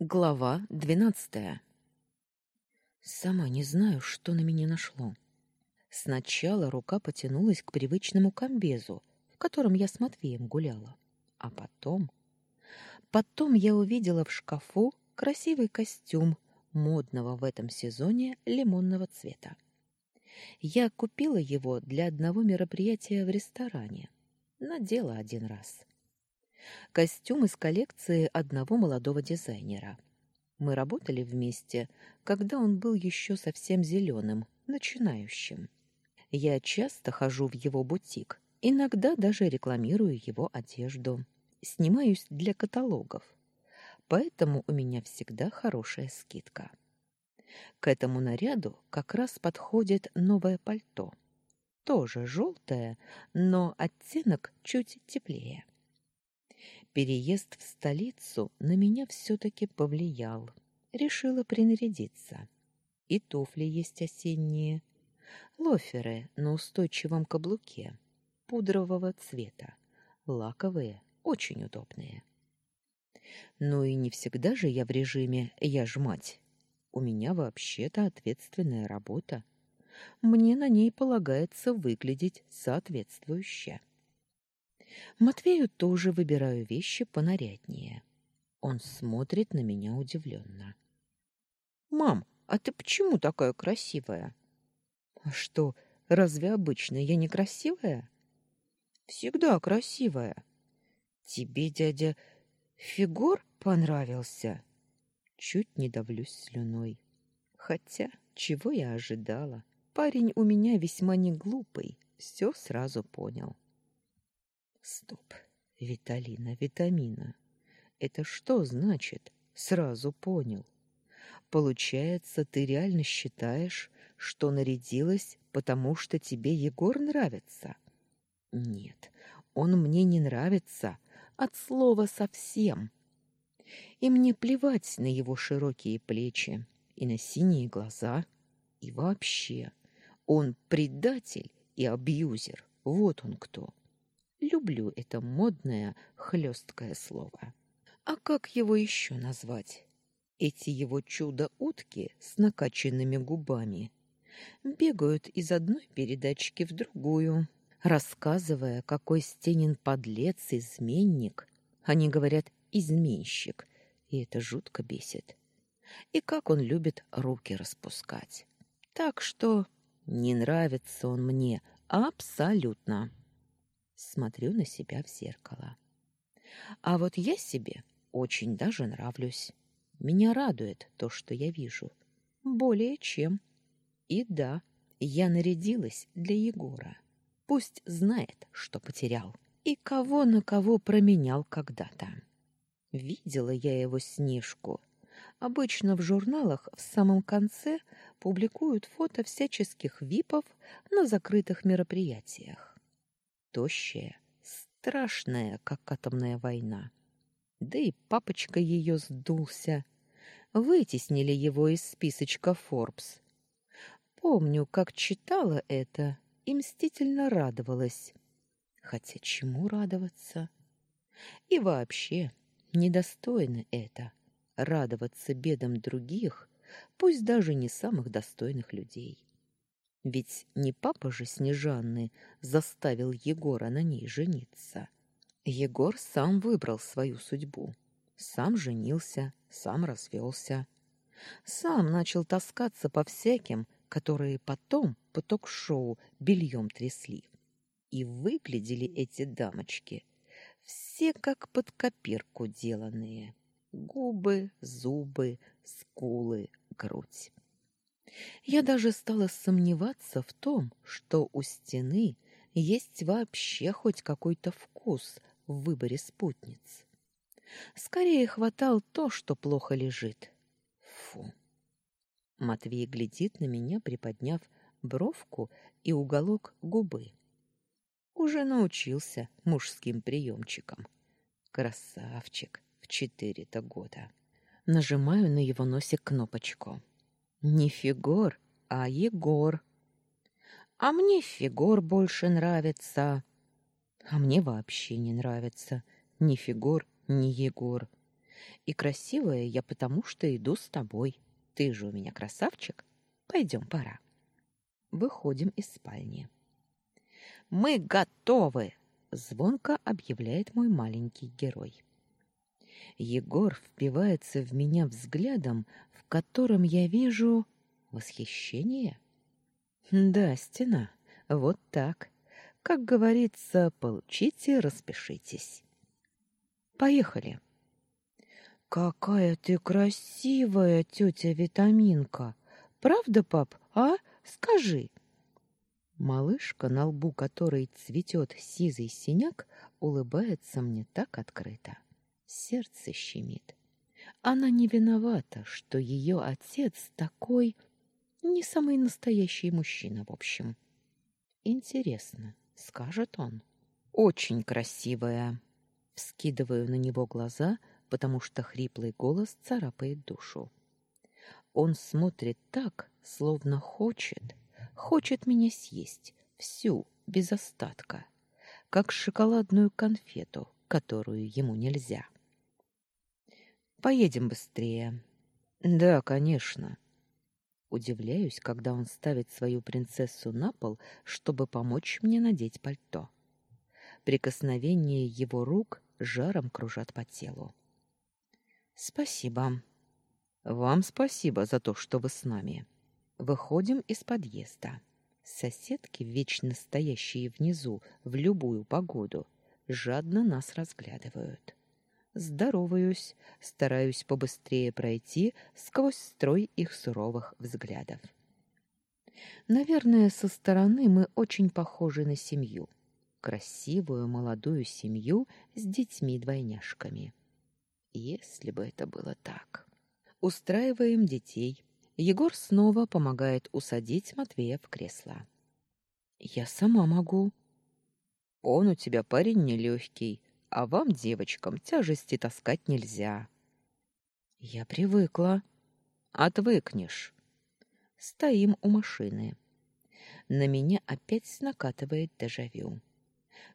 Глава двенадцатая. Сама не знаю, что на меня нашло. Сначала рука потянулась к привычному комбезу, в котором я с Матвеем гуляла. А потом... Потом я увидела в шкафу красивый костюм модного в этом сезоне лимонного цвета. Я купила его для одного мероприятия в ресторане. Надела один раз. Костюм из коллекции одного молодого дизайнера. Мы работали вместе, когда он был еще совсем зеленым, начинающим. Я часто хожу в его бутик, иногда даже рекламирую его одежду. Снимаюсь для каталогов. Поэтому у меня всегда хорошая скидка. К этому наряду как раз подходит новое пальто. Тоже желтое, но оттенок чуть теплее. Переезд в столицу на меня все-таки повлиял. Решила принарядиться. И туфли есть осенние. Лоферы на устойчивом каблуке, пудрового цвета, лаковые, очень удобные. Ну и не всегда же я в режиме «я ж мать». У меня вообще-то ответственная работа. Мне на ней полагается выглядеть соответствующе. Матвею тоже выбираю вещи понаряднее. Он смотрит на меня удивленно. «Мам, а ты почему такая красивая?» «А что, разве обычно я не красивая?» «Всегда красивая. Тебе, дядя, фигур понравился?» Чуть не давлюсь слюной. Хотя, чего я ожидала? Парень у меня весьма не глупый, все сразу понял. Стоп. Виталина, витамина. Это что значит? Сразу понял. Получается, ты реально считаешь, что нарядилась, потому что тебе Егор нравится? Нет, он мне не нравится от слова совсем. И мне плевать на его широкие плечи и на синие глаза, и вообще. Он предатель и абьюзер. Вот он кто. Люблю это модное, хлесткое слово. А как его еще назвать? Эти его чудо-утки с накачанными губами бегают из одной передачки в другую, рассказывая, какой Стенин подлец, изменник. Они говорят «изменщик», и это жутко бесит. И как он любит руки распускать. Так что не нравится он мне абсолютно смотрю на себя в зеркало. А вот я себе очень даже нравлюсь. Меня радует то, что я вижу. Более чем. И да, я нарядилась для Егора. Пусть знает, что потерял и кого на кого променял когда-то. Видела я его снежку. Обычно в журналах в самом конце публикуют фото всяческих випов на закрытых мероприятиях тощая, страшная, как атомная война. Да и папочка ее сдулся. Вытеснили его из списочка Forbes. Помню, как читала это и мстительно радовалась. Хотя чему радоваться? И вообще, недостойно это — радоваться бедам других, пусть даже не самых достойных людей. Ведь не папа же Снежанны заставил Егора на ней жениться. Егор сам выбрал свою судьбу. Сам женился, сам развелся. Сам начал таскаться по всяким, которые потом по ток-шоу бельем трясли. И выглядели эти дамочки все как под копирку деланные. Губы, зубы, скулы, грудь. Я даже стала сомневаться в том, что у стены есть вообще хоть какой-то вкус в выборе спутниц. Скорее хватал то, что плохо лежит. Фу. Матвей глядит на меня, приподняв бровку и уголок губы. Уже научился мужским приемчикам. Красавчик в четыре-то года. Нажимаю на его носик кнопочку. Не Фигор, а Егор. А мне Фигор больше нравится. А мне вообще не нравится ни Фигор, ни Егор. И красивая я потому, что иду с тобой. Ты же у меня красавчик. Пойдем, пора. Выходим из спальни. Мы готовы, звонко объявляет мой маленький герой. Егор впивается в меня взглядом, в котором я вижу восхищение. Да, стена. Вот так. Как говорится, получите, распишитесь. Поехали. Какая ты красивая, тетя Витаминка. Правда, пап, а? Скажи. Малышка, на лбу которой цветет сизый синяк, улыбается мне так открыто. Сердце щемит. Она не виновата, что ее отец такой не самый настоящий мужчина, в общем. Интересно, скажет он. Очень красивая. Вскидываю на него глаза, потому что хриплый голос царапает душу. Он смотрит так, словно хочет, хочет меня съесть, всю, без остатка, как шоколадную конфету, которую ему нельзя. Поедем быстрее. Да, конечно. Удивляюсь, когда он ставит свою принцессу на пол, чтобы помочь мне надеть пальто. Прикосновение его рук жаром кружат по телу. Спасибо. Вам спасибо за то, что вы с нами. Выходим из подъезда. Соседки, вечно стоящие внизу в любую погоду, жадно нас разглядывают. Здороваюсь, стараюсь побыстрее пройти сквозь строй их суровых взглядов. Наверное, со стороны мы очень похожи на семью. Красивую молодую семью с детьми-двойняшками. Если бы это было так. Устраиваем детей, Егор снова помогает усадить Матвея в кресло. Я сама могу. Он у тебя парень нелегкий, а вам, девочкам, тяжести таскать нельзя. Я привыкла. Отвыкнешь. Стоим у машины. На меня опять накатывает дежавю.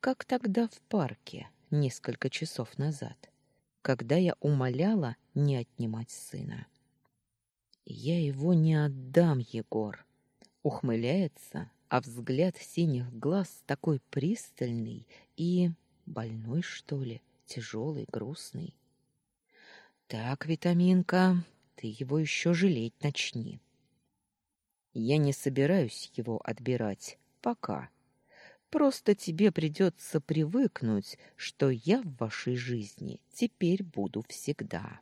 Как тогда в парке, несколько часов назад, когда я умоляла не отнимать сына. Я его не отдам, Егор. Ухмыляется, а взгляд синих глаз такой пристальный и больной, что ли, тяжелый, грустный. Так, витаминка, ты его еще жалеть начни. Я не собираюсь его отбирать пока. Просто тебе придется привыкнуть, что я в вашей жизни теперь буду всегда.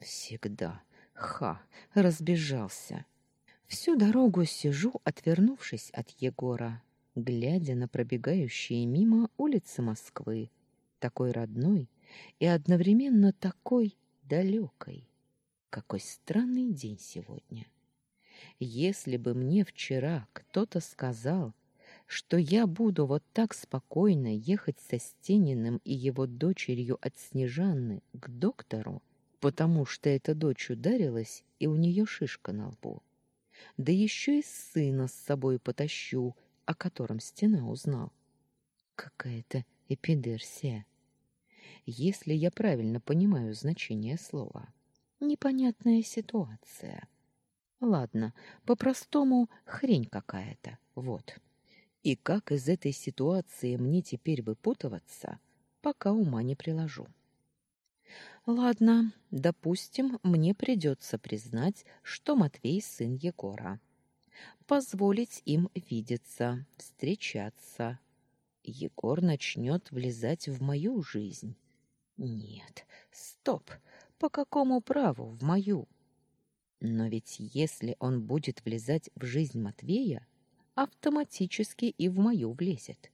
Всегда. Ха, разбежался. Всю дорогу сижу, отвернувшись от Егора, глядя на пробегающие мимо улицы Москвы, такой родной и одновременно такой далекой. Какой странный день сегодня. Если бы мне вчера кто-то сказал, что я буду вот так спокойно ехать со Стениным и его дочерью от Снежанны к доктору, потому что эта дочь ударилась, и у нее шишка на лбу. Да еще и сына с собой потащу, о котором стена узнал. Какая-то эпидерсия. Если я правильно понимаю значение слова. Непонятная ситуация. Ладно, по-простому хрень какая-то. Вот. И как из этой ситуации мне теперь выпутываться, пока ума не приложу. Ладно, допустим, мне придется признать, что Матвей сын Егора. Позволить им видеться, встречаться. Егор начнет влезать в мою жизнь. Нет, стоп. По какому праву в мою? Но ведь если он будет влезать в жизнь Матвея, автоматически и в мою влезет.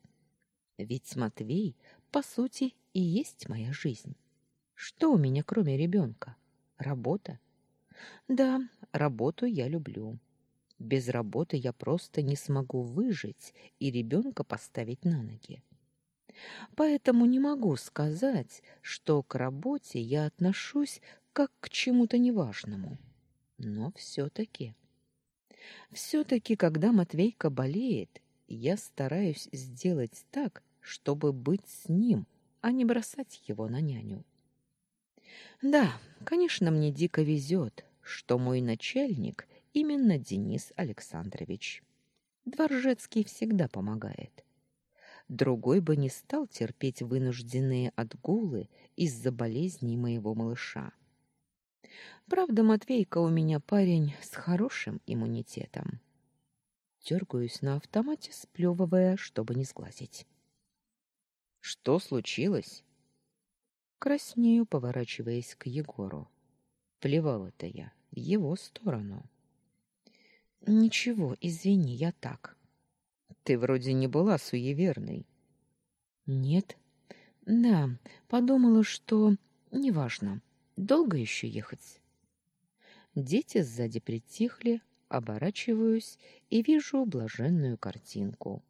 Ведь Матвей, по сути, и есть моя жизнь. Что у меня, кроме ребенка? Работа? Да, работу я люблю. Без работы я просто не смогу выжить и ребенка поставить на ноги. Поэтому не могу сказать, что к работе я отношусь как к чему-то неважному. Но все-таки... Все-таки, когда Матвейка болеет, я стараюсь сделать так, чтобы быть с ним, а не бросать его на няню. Да, конечно, мне дико везет, что мой начальник именно Денис Александрович. Дворжецкий всегда помогает. Другой бы не стал терпеть вынужденные отгулы из-за болезней моего малыша. Правда, Матвейка у меня парень с хорошим иммунитетом. Дергаюсь на автомате, сплевывая, чтобы не сглазить. Что случилось? Краснею, поворачиваясь к Егору. Плевал-то я в его сторону. Ничего, извини, я так. Ты вроде не была суеверной. Нет. Да, подумала, что неважно. Долго еще ехать? Дети сзади притихли, оборачиваюсь и вижу блаженную картинку.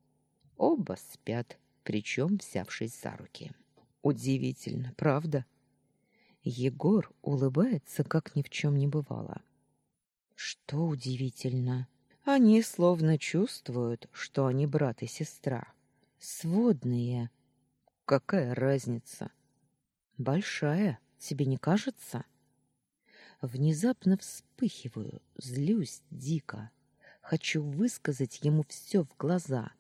Оба спят, причем взявшись за руки. Удивительно, правда? Егор улыбается, как ни в чем не бывало. Что удивительно? Они словно чувствуют, что они брат и сестра. Сводные. Какая разница? Большая, тебе не кажется? Внезапно вспыхиваю, злюсь дико. Хочу высказать ему все в глаза.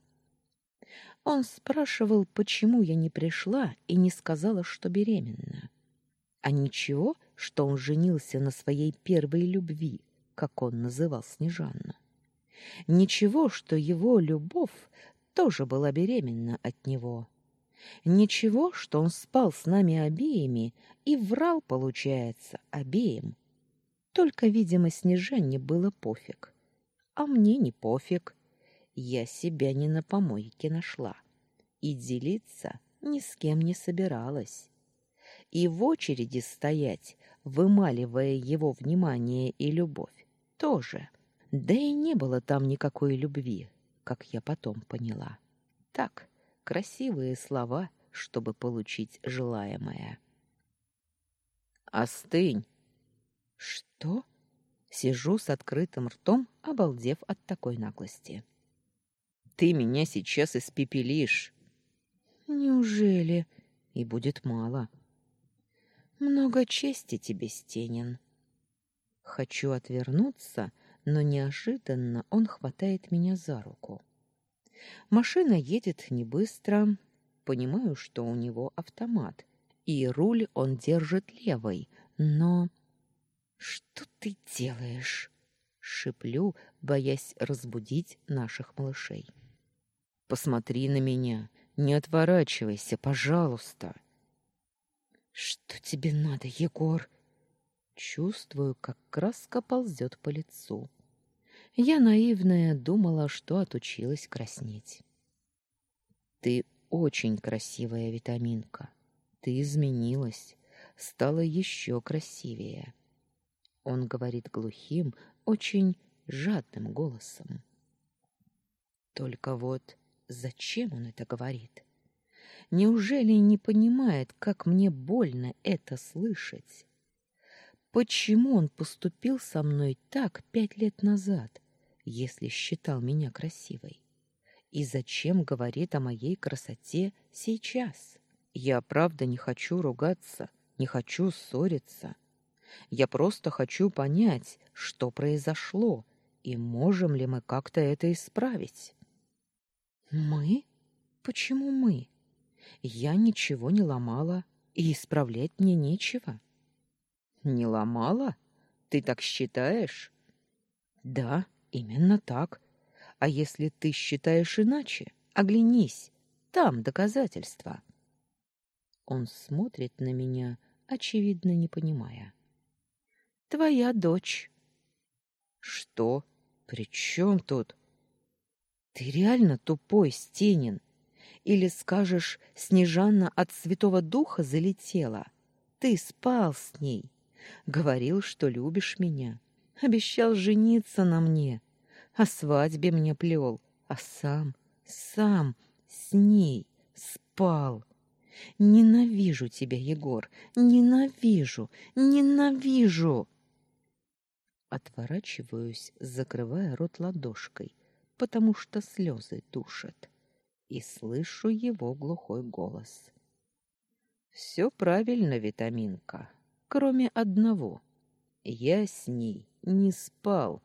Он спрашивал, почему я не пришла и не сказала, что беременна. А ничего, что он женился на своей первой любви, как он называл Снежанну. Ничего, что его любовь тоже была беременна от него. Ничего, что он спал с нами обеими и врал, получается, обеим. Только, видимо, Снежане было пофиг. А мне не пофиг. Я себя не на помойке нашла. И делиться ни с кем не собиралась. И в очереди стоять, вымаливая его внимание и любовь, тоже. Да и не было там никакой любви, как я потом поняла. Так, красивые слова, чтобы получить желаемое. «Остынь!» Что? Сижу с открытым ртом, обалдев от такой наглости. Ты меня сейчас испепелишь. Неужели? И будет мало. Много чести тебе, Стенин. Хочу отвернуться, но неожиданно он хватает меня за руку. Машина едет не быстро. Понимаю, что у него автомат, и руль он держит левой, но что ты делаешь? шиплю, боясь разбудить наших малышей. Посмотри на меня, не отворачивайся, пожалуйста. Что тебе надо, Егор? Чувствую, как краска ползет по лицу. Я наивная думала, что отучилась краснеть. Ты очень красивая витаминка. Ты изменилась, стала еще красивее. Он говорит глухим, очень жадным голосом. Только вот зачем он это говорит? Неужели не понимает, как мне больно это слышать? Почему он поступил со мной так пять лет назад, если считал меня красивой? И зачем говорит о моей красоте сейчас? Я правда не хочу ругаться, не хочу ссориться. Я просто хочу понять, что произошло, и можем ли мы как-то это исправить. Мы? Почему мы? Я ничего не ломала, и исправлять мне нечего. Не ломала? Ты так считаешь? Да, именно так. А если ты считаешь иначе, оглянись, там доказательства. Он смотрит на меня, очевидно, не понимая. Твоя дочь. Что? При чем тут? Ты реально тупой, Стенин. Или скажешь, Снежанна от Святого Духа залетела? Ты спал с ней. Говорил, что любишь меня. Обещал жениться на мне. О свадьбе мне плел. А сам, сам с ней спал. Ненавижу тебя, Егор. Ненавижу, ненавижу. Отворачиваюсь, закрывая рот ладошкой, потому что слезы душат, и слышу его глухой голос. «Все правильно, витаминка. Кроме одного. Я с ней не спал.